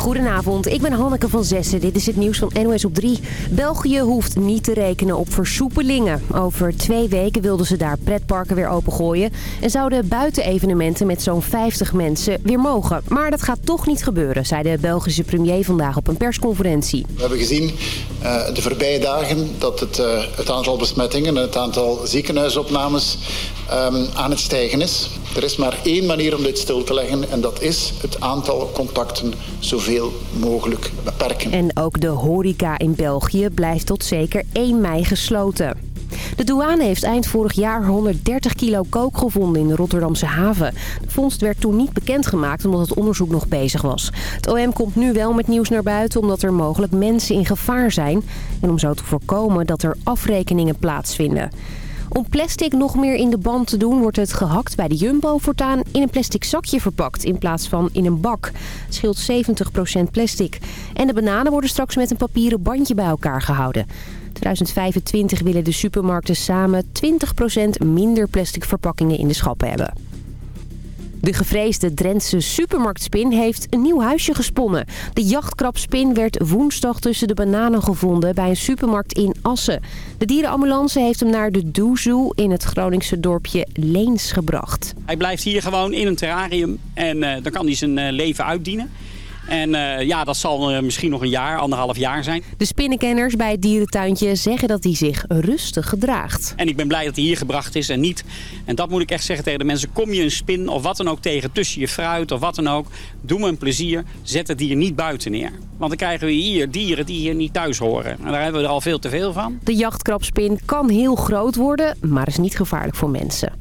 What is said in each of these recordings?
Goedenavond, ik ben Hanneke van Zessen. Dit is het nieuws van NOS op 3. België hoeft niet te rekenen op versoepelingen. Over twee weken wilden ze daar pretparken weer opengooien... en zouden buitenevenementen met zo'n 50 mensen weer mogen. Maar dat gaat toch niet gebeuren, zei de Belgische premier vandaag op een persconferentie. We hebben gezien uh, de voorbije dagen dat het, uh, het aantal besmettingen... en het aantal ziekenhuisopnames um, aan het stijgen is. Er is maar één manier om dit stil te leggen en dat is het aantal contacten zoveel mogelijk beperken. En ook de horeca in België blijft tot zeker 1 mei gesloten. De douane heeft eind vorig jaar 130 kilo kook gevonden in de Rotterdamse haven. De vondst werd toen niet bekendgemaakt omdat het onderzoek nog bezig was. Het OM komt nu wel met nieuws naar buiten omdat er mogelijk mensen in gevaar zijn. En om zo te voorkomen dat er afrekeningen plaatsvinden. Om plastic nog meer in de band te doen wordt het gehakt bij de Jumbo voortaan in een plastic zakje verpakt in plaats van in een bak. Het scheelt 70% plastic. En de bananen worden straks met een papieren bandje bij elkaar gehouden. 2025 willen de supermarkten samen 20% minder plastic verpakkingen in de schappen hebben. De gevreesde Drentse supermarktspin heeft een nieuw huisje gesponnen. De jachtkrabspin werd woensdag tussen de bananen gevonden bij een supermarkt in Assen. De dierenambulance heeft hem naar de Doezoe in het Groningse dorpje Leens gebracht. Hij blijft hier gewoon in een terrarium en uh, dan kan hij zijn uh, leven uitdienen. En uh, ja, dat zal uh, misschien nog een jaar, anderhalf jaar zijn. De spinnenkenners bij het dierentuintje zeggen dat hij zich rustig gedraagt. En ik ben blij dat hij hier gebracht is en niet... en dat moet ik echt zeggen tegen de mensen... kom je een spin of wat dan ook tegen tussen je fruit of wat dan ook... doe me een plezier, zet het dier niet buiten neer. Want dan krijgen we hier dieren die hier niet thuis horen. En daar hebben we er al veel te veel van. De jachtkrabspin kan heel groot worden, maar is niet gevaarlijk voor mensen.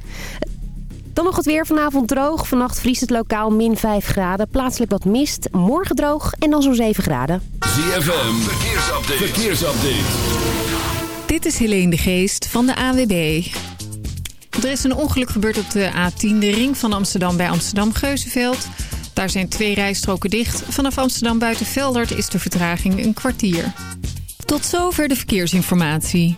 Dan nog het weer vanavond droog. Vannacht vriest het lokaal min 5 graden. Plaatselijk wat mist. Morgen droog en dan zo'n 7 graden. ZFM, verkeersupdate. verkeersupdate. Dit is Helene de Geest van de AWB. Er is een ongeluk gebeurd op de A10, de ring van Amsterdam bij Amsterdam-Geuzenveld. Daar zijn twee rijstroken dicht. Vanaf Amsterdam buiten Veldert is de vertraging een kwartier. Tot zover de verkeersinformatie.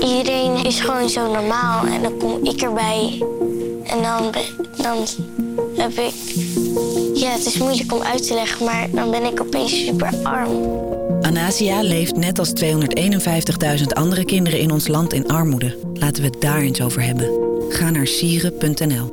Iedereen is gewoon zo normaal en dan kom ik erbij. En dan, dan heb ik... Ja, het is moeilijk om uit te leggen, maar dan ben ik opeens super arm. Anasia leeft net als 251.000 andere kinderen in ons land in armoede. Laten we het daar eens over hebben. Ga naar sieren.nl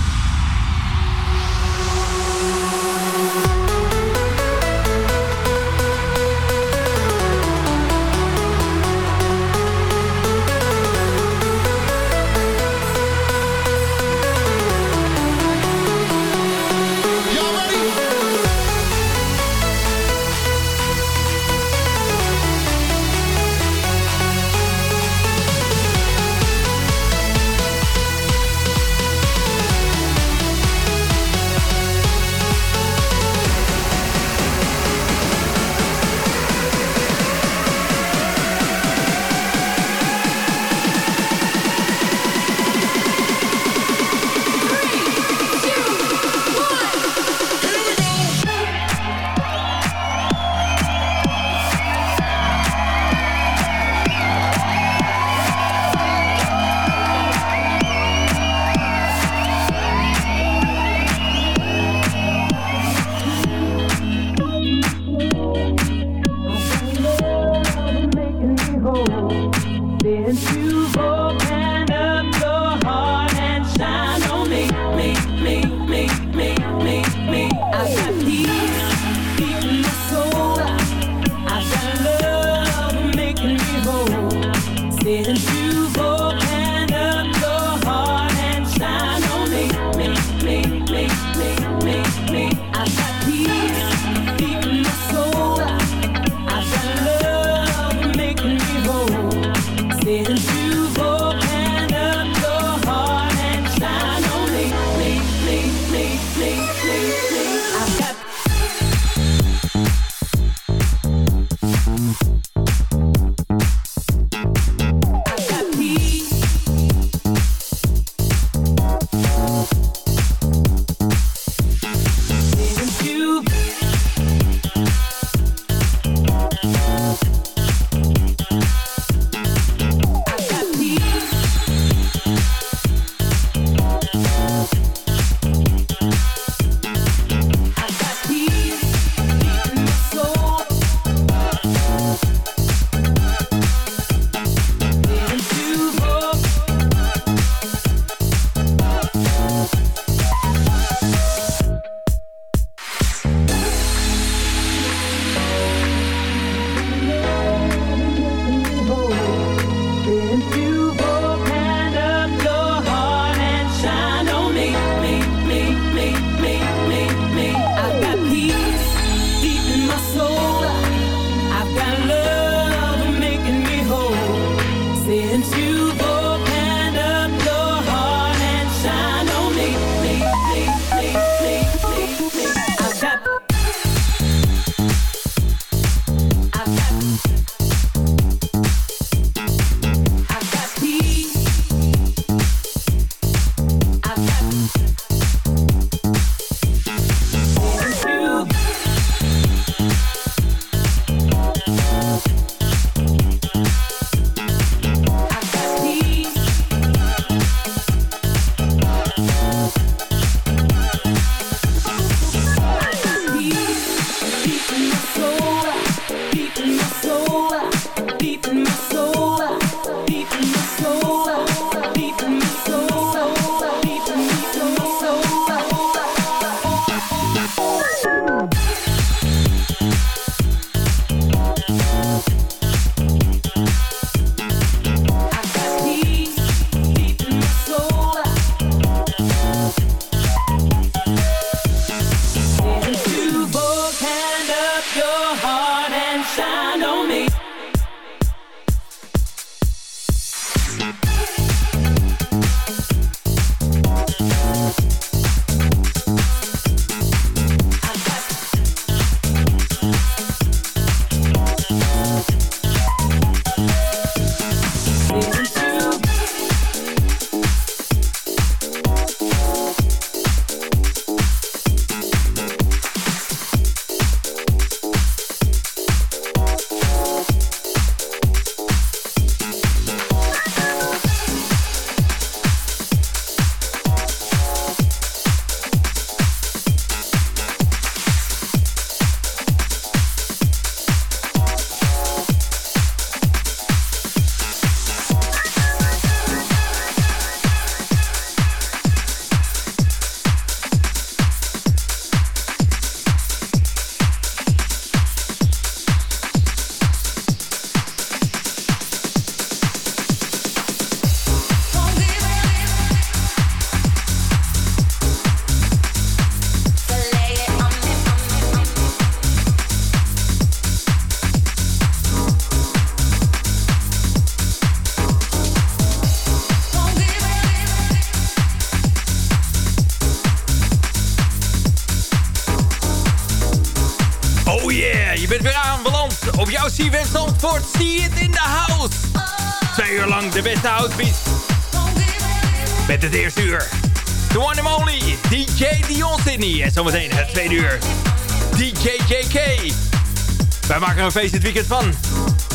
een feest dit weekend van.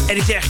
En ik zeg,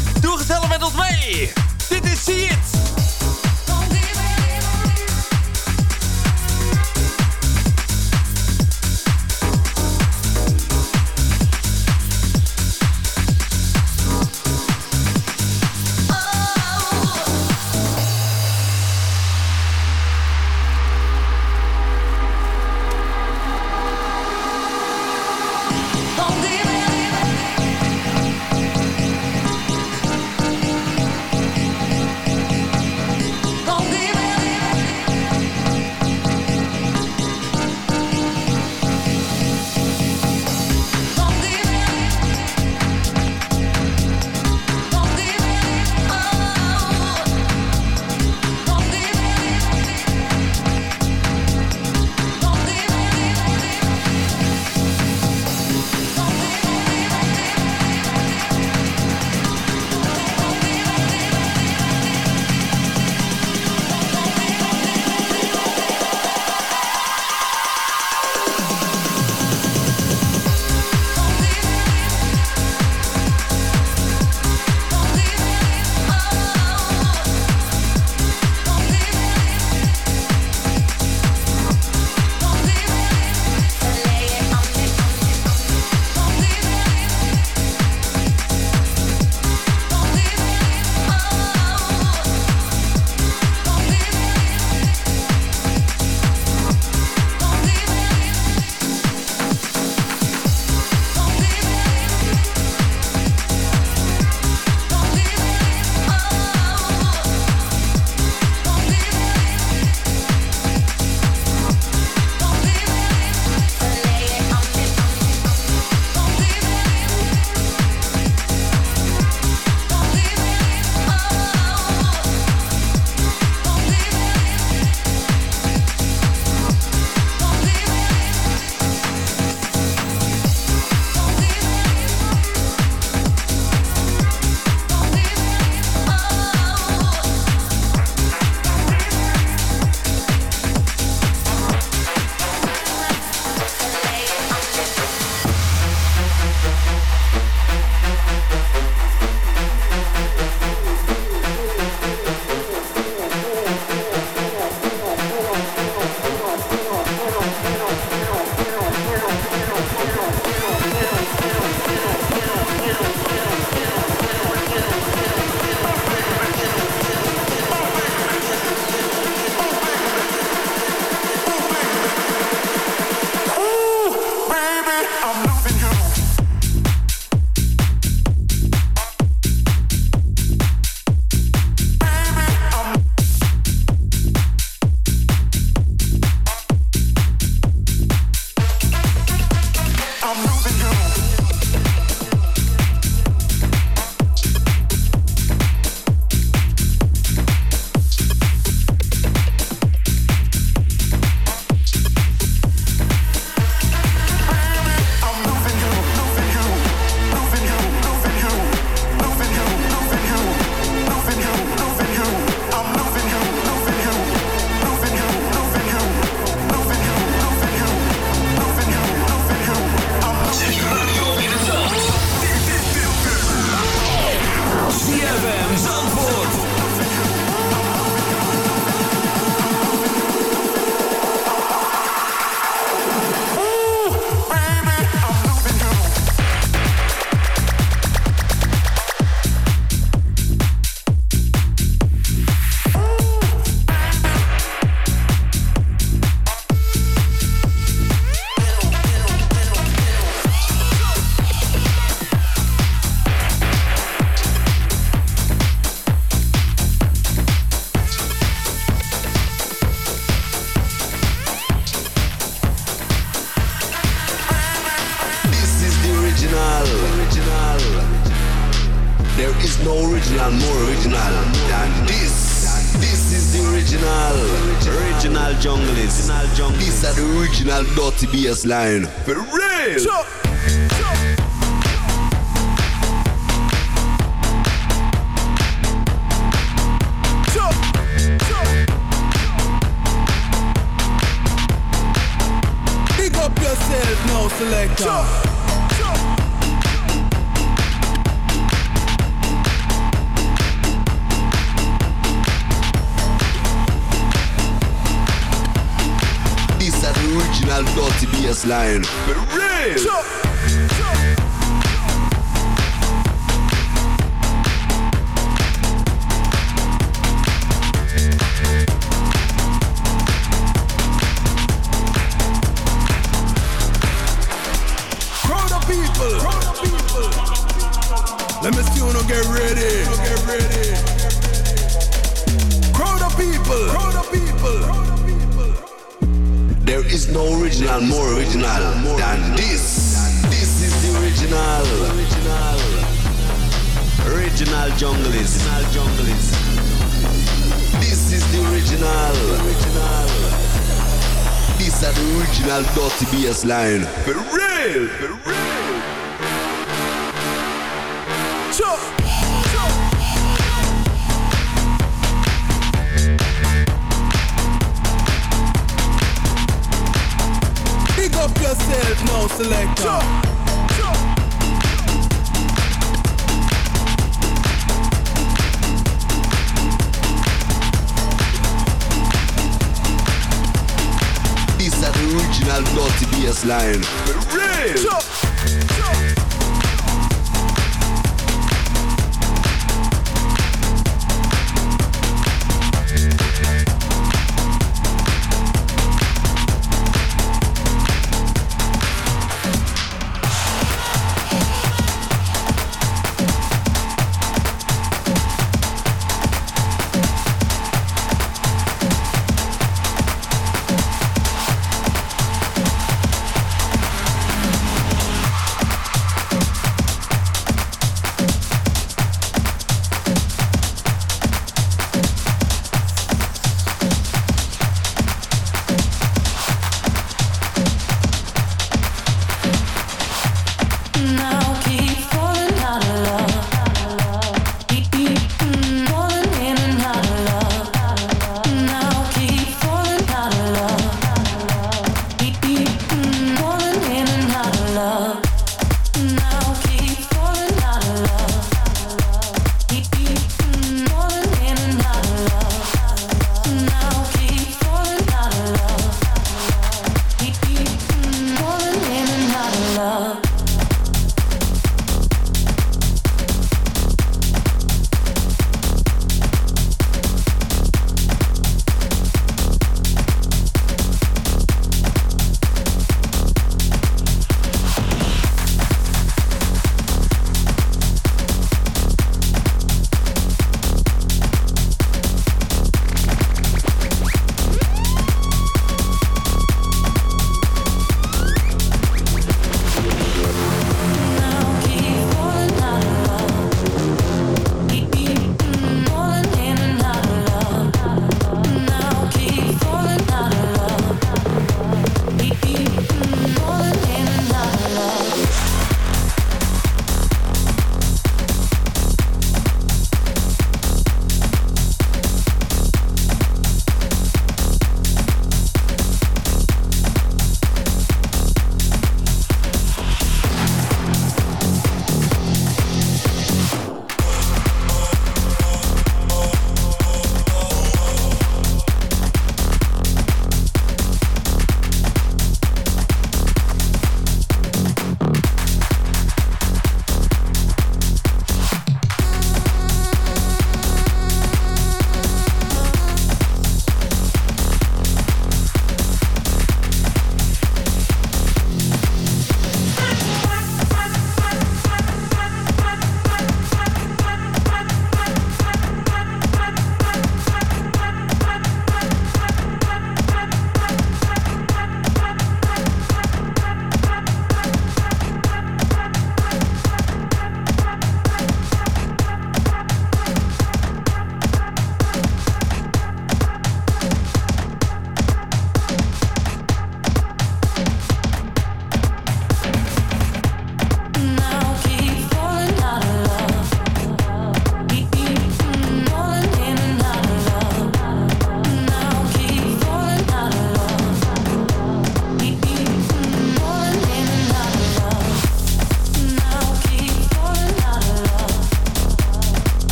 baseline. baseline. Original. Original. Original junglist. Original junglist. This is the original. Original. This is the original dirty bass line. For real. For real. yourself now, selector. For real.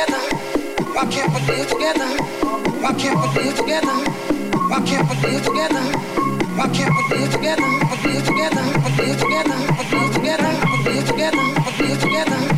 together. Why can't we live together? Why can't we live together? Why can't we live together? Why can't we live together? We live together. We live together. We together. Together. Together. Together.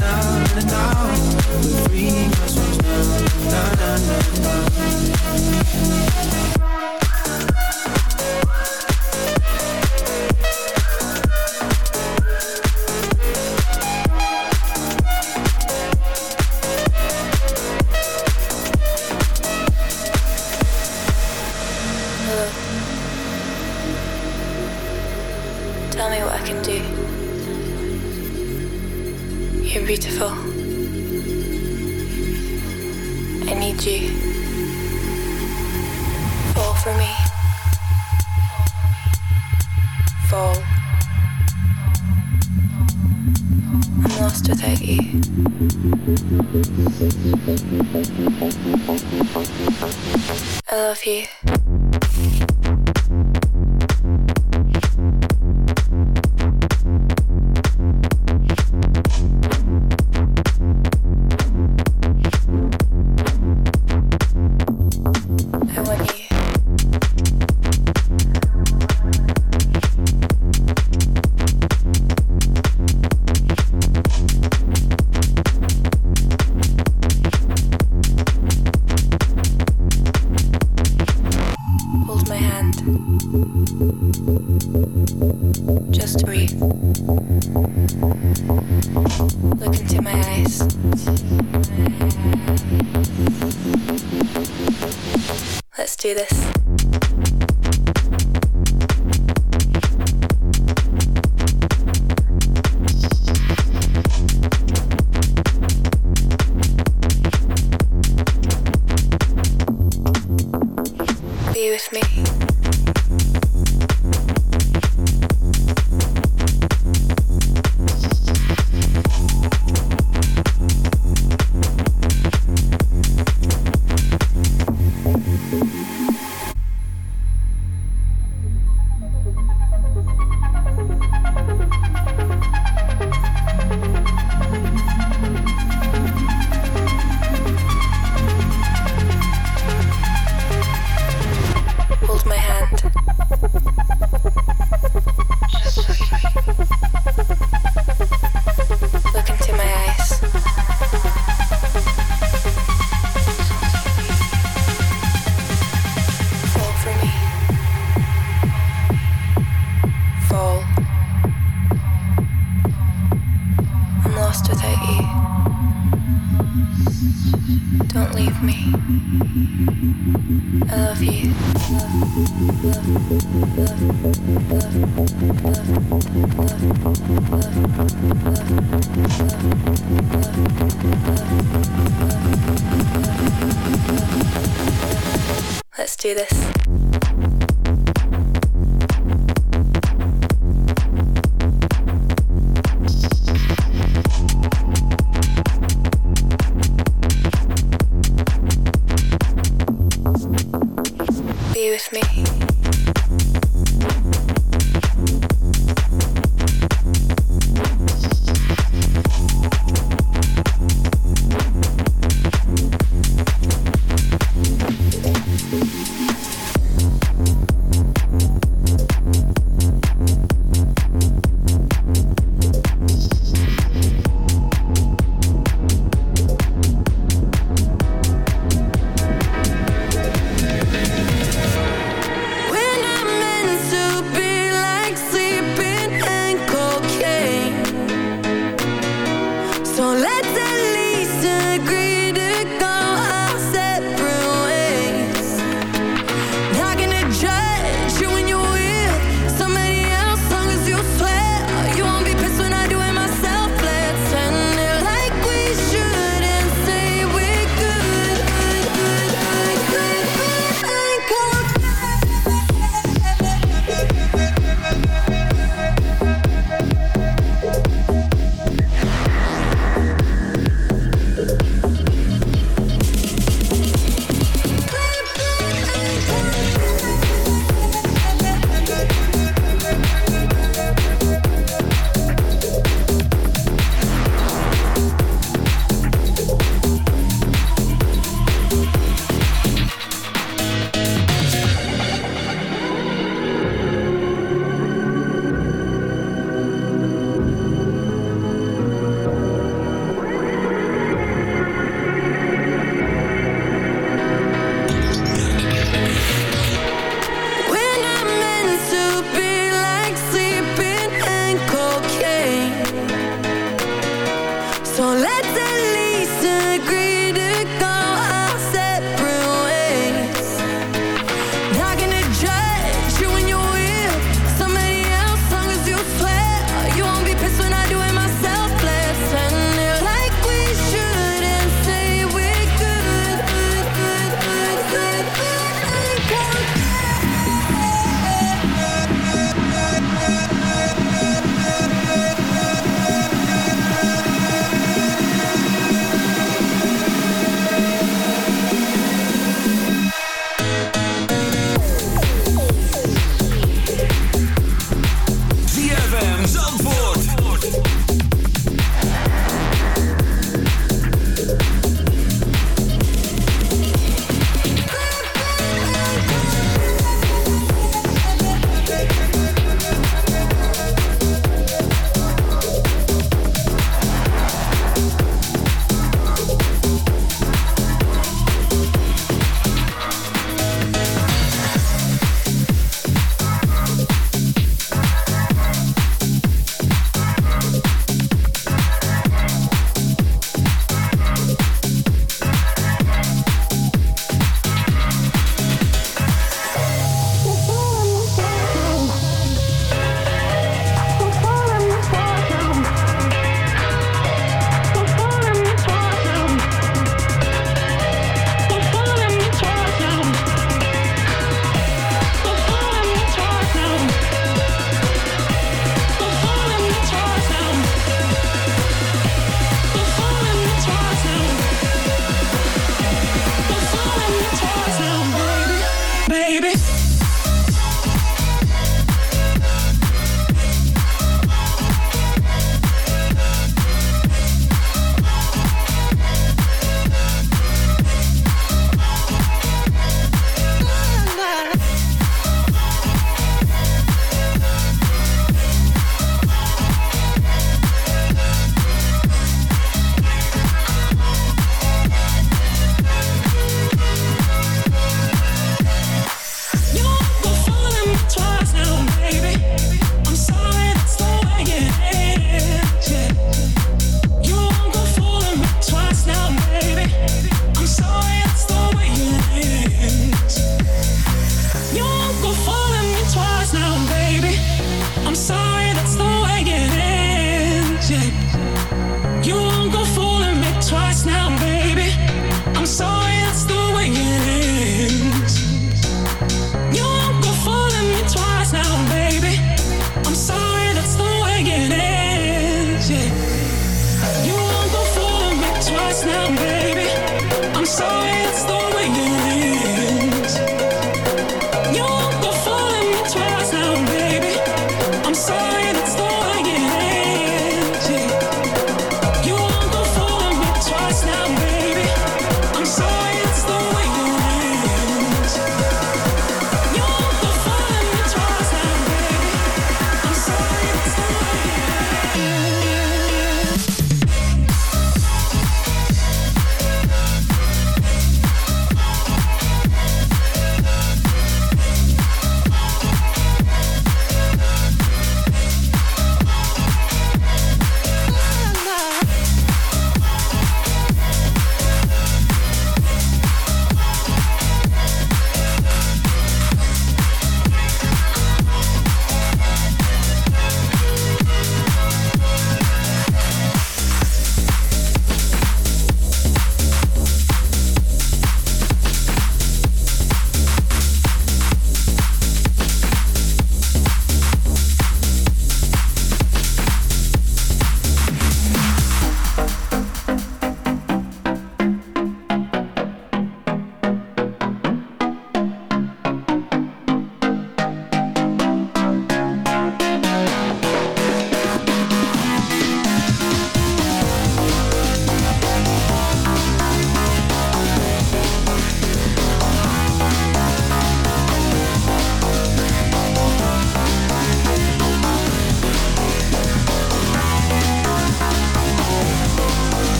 We're free ourselves now, now, now, now, now.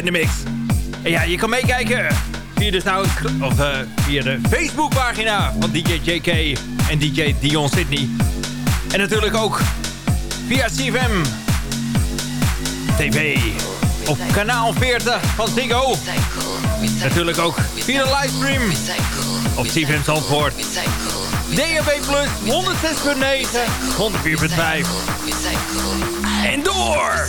In de mix. En ja, je kan meekijken via de, Sound, of, uh, via de Facebookpagina van DJ JK en DJ Dion Sydney. En natuurlijk ook via CFM TV op kanaal 40 van Ziggo. Natuurlijk ook via de livestream op CFM Zandvoort. DAB Plus 106.9, 104.5. En door!